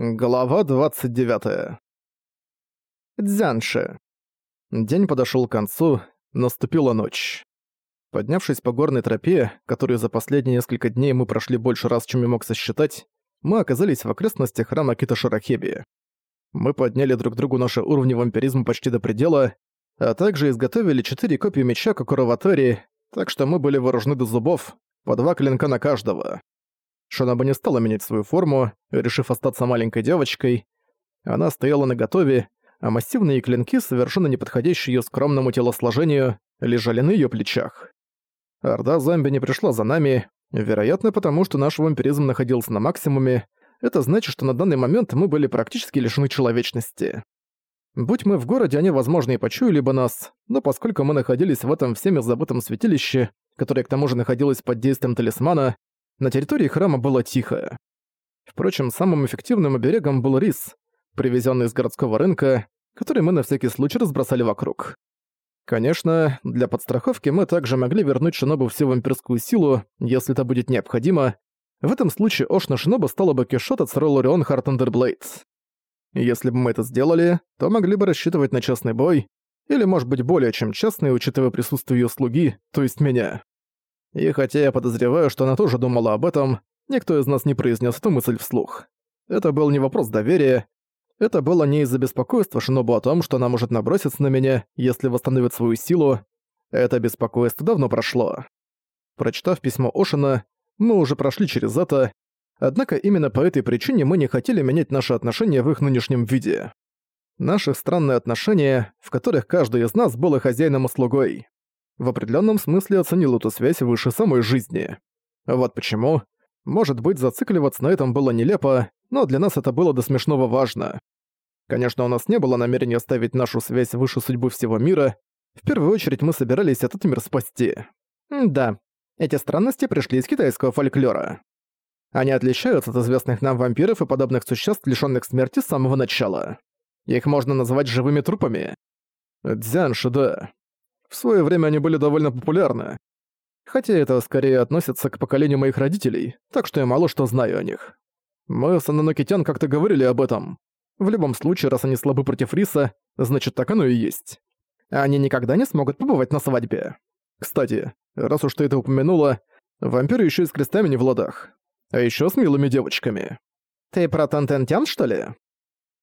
Глава 29. Дзянши. День подошёл к концу, наступила ночь. Поднявшись по горной тропе, которую за последние несколько дней мы прошли больше раз, чем я мог сосчитать, мы оказались в окрестностях храма Кита-Шарахеби. Мы подняли друг другу наши уровни вампиризма почти до предела, а также изготовили четыре копии меча Кокураватори, так что мы были вооружены до зубов, по два клинка на каждого. Шонаба не стала менять свою форму, решив остаться маленькой девочкой. Она стояла наготове, а массивные клинки, совершенно не подходящие её скромному телосложению, лежали на её плечах. Орда зомби не пришла за нами, вероятно, потому что наш вампиризм находился на максимуме. Это значит, что на данный момент мы были практически лишены человечности. Будь мы в городе, они, возможно, и почуяли бы нас, но поскольку мы находились в этом всеми забытом святилище, которое к тому же находилось под действием талисмана, на территории храма было тихо. Впрочем, самым эффективным оберегом был рис, привезенный из городского рынка, который мы на всякий случай разбросали вокруг. Конечно, для подстраховки мы также могли вернуть Шинобу всю вампирскую силу, если это будет необходимо. В этом случае Ошино Шинобу стала бы Кишот Ацеролаорион Хартандерблейд. Если бы мы это сделали, то могли бы рассчитывать на частный бой, или, может быть, более чем частный, учитывая присутствие её слуги, то есть меня. И хотя я подозреваю, что она тоже думала об этом, никто из нас не произнес эту мысль вслух. Это был не вопрос доверия. Это было не из-за беспокойства Шинобу о том, что она может наброситься на меня, если восстановит свою силу. Это беспокойство давно прошло. Прочитав письмо Ошина, мы уже прошли через это, однако именно по этой причине мы не хотели менять наши отношения в их нынешнем виде. Наши странные отношения, в которых каждый из нас был и хозяином и слугой в определенном смысле оценил эту связь выше самой жизни. Вот почему. Может быть, зацикливаться на этом было нелепо, но для нас это было до смешного важно. Конечно, у нас не было намерения ставить нашу связь выше судьбы всего мира. В первую очередь мы собирались этот мир спасти. да, эти странности пришли из китайского фольклора. Они отличаются от известных нам вампиров и подобных существ, лишённых смерти с самого начала. Их можно назвать живыми трупами. Дзянши, да. В свое время они были довольно популярны. Хотя это скорее относится к поколению моих родителей, так что я мало что знаю о них. Мы с Ананокитян как-то говорили об этом. В любом случае, раз они слабы против риса, значит так оно и есть. Они никогда не смогут побывать на свадьбе. Кстати, раз уж ты это упомянула, вампиры еще и с крестами не в ладах. А еще с милыми девочками. Ты про Тантентян, что ли?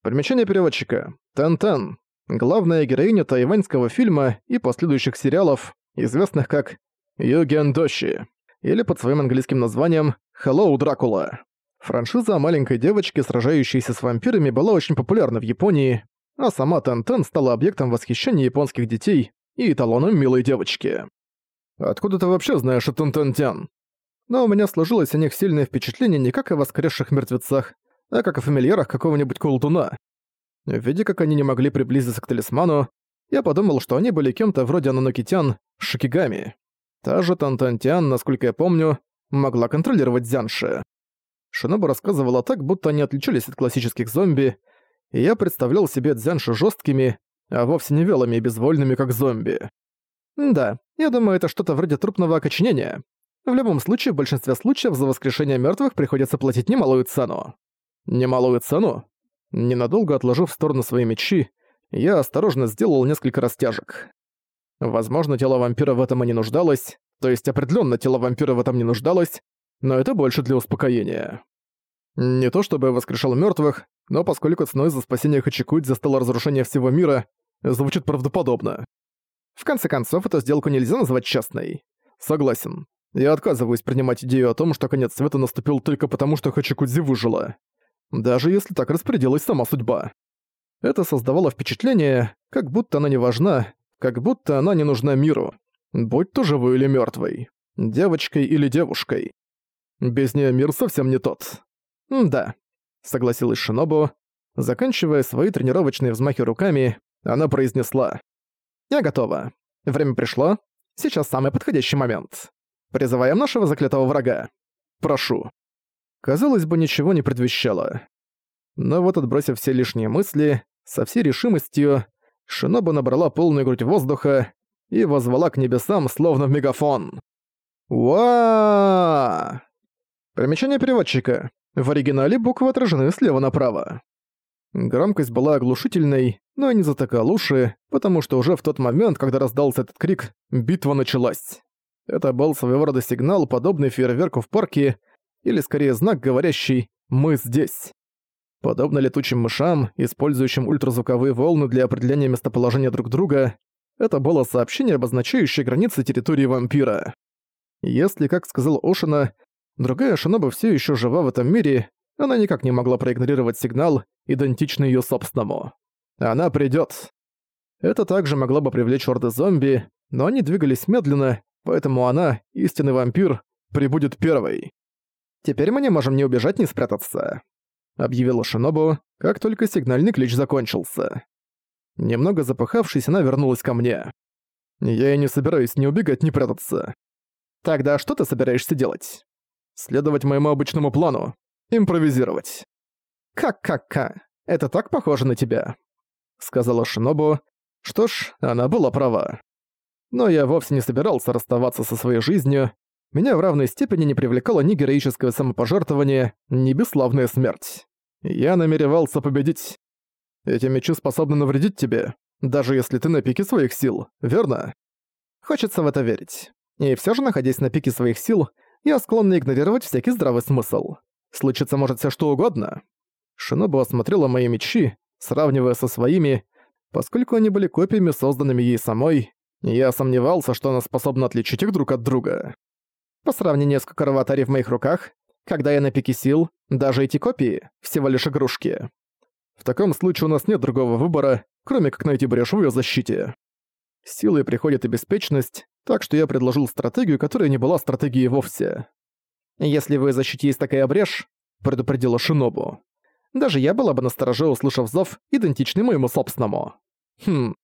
Примечание переводчика. Тантен главная героиня тайваньского фильма и последующих сериалов, известных как «Юген Доши» или под своим английским названием «Hello, Дракула». Франшиза о маленькой девочке, сражающейся с вампирами, была очень популярна в Японии, а сама Тен-Тен стала объектом восхищения японских детей и эталоном милой девочки. «Откуда ты вообще знаешь о Тен-Тен-Тян?» Но у меня сложилось о них сильное впечатление не как о воскресших мертвецах, а как о фамильярах какого-нибудь колдуна. Видя, как они не могли приблизиться к талисману, я подумал, что они были кем-то вроде Ананокитян Шикигами. Та же Тантантян, насколько я помню, могла контролировать Зянши. Шиноба рассказывала так, будто они отличались от классических зомби, и я представлял себе Дзянши жесткими, а вовсе не велыми и безвольными, как зомби. Да, я думаю, это что-то вроде трупного окоченения. В любом случае, в большинстве случаев за воскрешение мертвых приходится платить немалую цену. Немалую цену? Ненадолго отложив в сторону свои мечи, я осторожно сделал несколько растяжек. Возможно, тело вампира в этом и не нуждалось, то есть определенно тело вампира в этом не нуждалось, но это больше для успокоения. Не то чтобы я воскрешал мертвых, но поскольку ценой за спасение Хачикудзи стало разрушение всего мира, звучит правдоподобно. В конце концов, эту сделку нельзя назвать честной. Согласен. Я отказываюсь принимать идею о том, что конец света наступил только потому, что Хачикудзи выжила даже если так распорядилась сама судьба. Это создавало впечатление, как будто она не важна, как будто она не нужна миру, будь то живой или мертвой, девочкой или девушкой. Без нее мир совсем не тот. «Да», — согласилась Шинобу. Заканчивая свои тренировочные взмахи руками, она произнесла. «Я готова. Время пришло. Сейчас самый подходящий момент. Призываем нашего заклятого врага. Прошу» казалось бы, ничего не предвещало. Но вот отбросив все лишние мысли, со всей решимостью, Шиноба набрала полную грудь воздуха и возвала к небесам, словно в мегафон. уа Примечание переводчика. В оригинале буквы отражены слева направо. Громкость была оглушительной, но не затыкал уши, потому что уже в тот момент, когда раздался этот крик, битва началась. Это был своего рода сигнал, подобный фейерверку в парке, или скорее знак, говорящий «Мы здесь». Подобно летучим мышам, использующим ультразвуковые волны для определения местоположения друг друга, это было сообщение, обозначающее границы территории вампира. Если, как сказал Ошина, другая Шиноба все еще жива в этом мире, она никак не могла проигнорировать сигнал, идентичный ее собственному. Она придет. Это также могло бы привлечь орды зомби, но они двигались медленно, поэтому она, истинный вампир, прибудет первой. «Теперь мы не можем ни убежать, ни спрятаться», — объявила Шинобу, как только сигнальный клич закончился. Немного запыхавшись, она вернулась ко мне. «Я и не собираюсь ни убегать, ни прятаться. Тогда что ты собираешься делать? Следовать моему обычному плану. Импровизировать. Как-как-ка? Это так похоже на тебя? Сказала Шинобу. Что ж, она была права. Но я вовсе не собирался расставаться со своей жизнью. Меня в равной степени не привлекало ни героическое самопожертвование, ни бесславная смерть. Я намеревался победить. Эти мечи способны навредить тебе, даже если ты на пике своих сил, верно? Хочется в это верить. И все же, находясь на пике своих сил, я склонна игнорировать всякий здравый смысл. Случиться может все что угодно. Шиноба осмотрела мои мечи, сравнивая со своими, поскольку они были копиями, созданными ей самой, я сомневался, что она способна отличить их друг от друга. По сравнению с Кукараватари в моих руках, когда я на пике сил, даже эти копии — всего лишь игрушки. В таком случае у нас нет другого выбора, кроме как найти брешь в её защите. Силой приходит и беспечность, так что я предложил стратегию, которая не была стратегией вовсе. «Если вы защитите такая брешь», — предупредила Шинобу, «даже я была бы настороже, услышав зов, идентичный моему собственному». «Хм.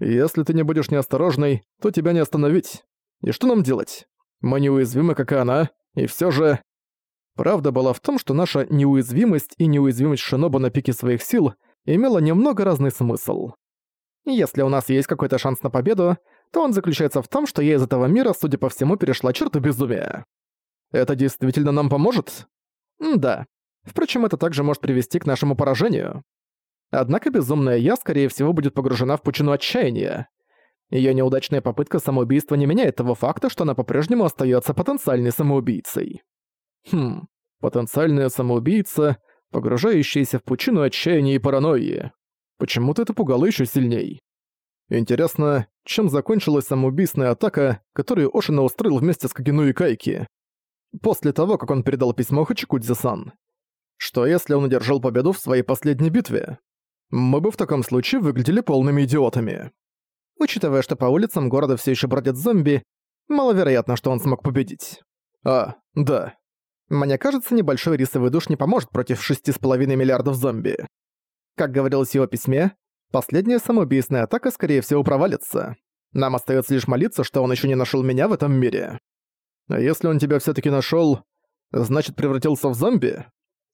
Если ты не будешь неосторожной, то тебя не остановить. И что нам делать? Мы неуязвимы, как и она, и всё же...» Правда была в том, что наша неуязвимость и неуязвимость Шинобу на пике своих сил имела немного разный смысл. Если у нас есть какой-то шанс на победу, то он заключается в том, что я из этого мира, судя по всему, перешла черту безумия. Это действительно нам поможет? М да. Впрочем, это также может привести к нашему поражению. Однако безумная я, скорее всего, будет погружена в пучину отчаяния. Её неудачная попытка самоубийства не меняет того факта, что она по-прежнему остаётся потенциальной самоубийцей. Хм, потенциальная самоубийца, погружающаяся в пучину отчаяния и паранойи. Почему-то это пугало ещё сильней. Интересно, чем закончилась самоубийственная атака, которую Ошина устроил вместе с Кагину и Кайки? После того, как он передал письмо Хачикудзи-сан. Что если он одержал победу в своей последней битве? Мы бы в таком случае выглядели полными идиотами. Учитывая, что по улицам города все еще бродят зомби, маловероятно, что он смог победить. А, да. Мне кажется, небольшой рисовый душ не поможет против 6,5 миллиардов зомби. Как говорилось в его письме, Последняя самоубийственная атака, скорее всего, провалится. Нам остается лишь молиться, что он еще не нашел меня в этом мире. А если он тебя все таки нашел, значит, превратился в зомби?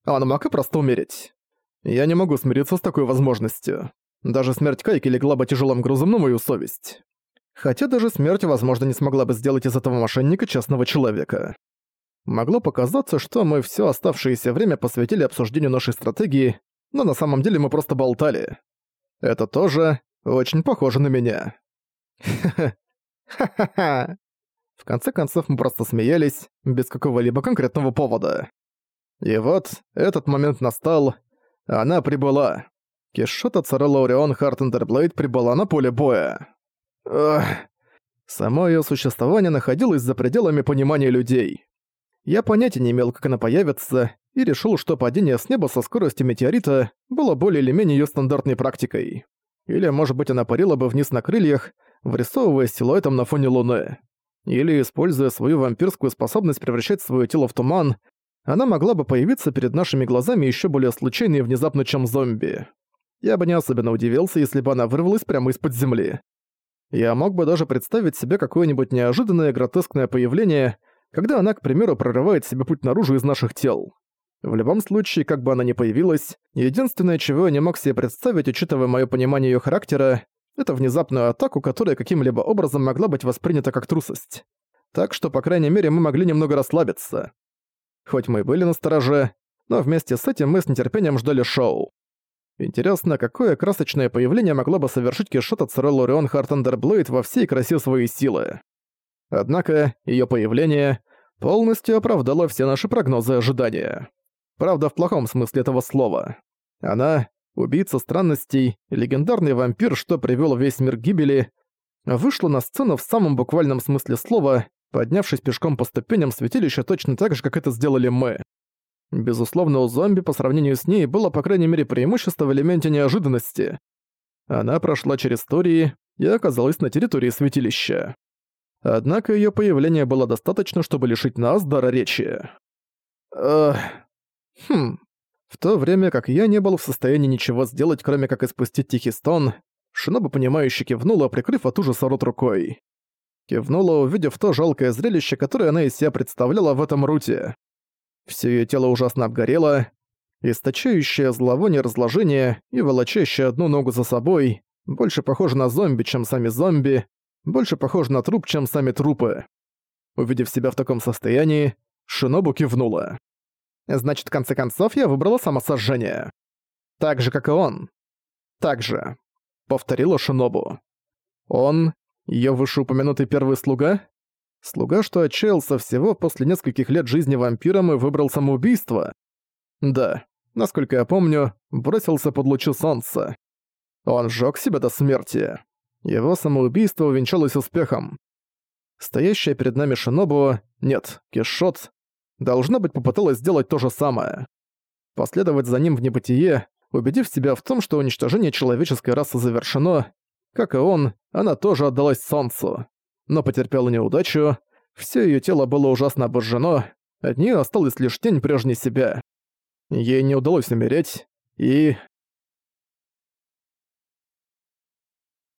Он мог и просто умереть. Я не могу смириться с такой возможностью. Даже смерть Кайки легла бы тяжелым грузом на мою совесть. Хотя даже смерть, возможно, не смогла бы сделать из этого мошенника честного человека. Могло показаться, что мы все оставшееся время посвятили обсуждению нашей стратегии, но на самом деле мы просто болтали. Это тоже очень похоже на меня. Ха-ха-ха. В конце концов мы просто смеялись, без какого-либо конкретного повода. И вот этот момент настал. Она прибыла. Кишот Ацеролаорион Хартандерблейд прибыла на поле боя. Ух. Само её существование находилось за пределами понимания людей. Я понятия не имел, как она появится, и решил, что падение с неба со скоростью метеорита было более или менее её стандартной практикой. Или, может быть, она парила бы вниз на крыльях, вырисовывая силуэтом на фоне луны. Или, используя свою вампирскую способность превращать своё тело в туман, она могла бы появиться перед нашими глазами ещё более случайно и внезапно, чем зомби. Я бы не особенно удивился, если бы она вырвалась прямо из-под земли. Я мог бы даже представить себе какое-нибудь неожиданное гротескное появление — когда она, к примеру, прорывает себе путь наружу из наших тел. В любом случае, как бы она ни появилась, единственное, чего я не мог себе представить, учитывая моё понимание её характера, это внезапную атаку, которая каким-либо образом могла быть воспринята как трусость. Так что, по крайней мере, мы могли немного расслабиться. Хоть мы и были настороже, но вместе с этим мы с нетерпением ждали шоу. Интересно, какое красочное появление могло бы совершить Кишот Ацеролаорион Хартандерблейд во всей красе своей силы. Однако ее появление полностью оправдало все наши прогнозы и ожидания. Правда, в плохом смысле этого слова. Она — убийца странностей, легендарный вампир, что привел весь мир к гибели, вышла на сцену в самом буквальном смысле слова, поднявшись пешком по ступеням святилища точно так же, как это сделали мы. Безусловно, у зомби по сравнению с ней было по крайней мере преимущество в элементе неожиданности. Она прошла через истории и оказалась на территории святилища. Однако ее появление было достаточно, чтобы лишить нас дара речи. Эх... Хм... В то время как я не был в состоянии ничего сделать, кроме как испустить тихий стон, Шиноба понимающе кивнула, прикрыв от ужаса рот рукой. Кивнула, увидев то жалкое зрелище, которое она из себя представляла в этом руте. Всё её тело ужасно обгорело, источающее зловоние разложения и волочащее одну ногу за собой, больше похоже на зомби, чем сами зомби, больше похоже на труп, чем сами трупы. Увидев себя в таком состоянии, Шинобу кивнула. Значит, в конце концов, я выбрала самосожжение. Так же, как и он. Так же. Повторила Шинобу. Он, её вышеупомянутый первый слуга? Слуга, что отчаялся всего после нескольких лет жизни вампиром и выбрал самоубийство? Да, насколько я помню, бросился под лучи солнца. Он сжёг себя до смерти. Его самоубийство увенчалось успехом. Стоящая перед нами Шинобу, нет, Кишот, должна быть попыталась сделать то же самое. Последовать за ним в небытие, убедив себя в том, что уничтожение человеческой расы завершено, как и он, она тоже отдалась солнцу но потерпела неудачу, все ее тело было ужасно обожжено, от нее осталась лишь тень прежней себя. Ей не удалось умереть, и...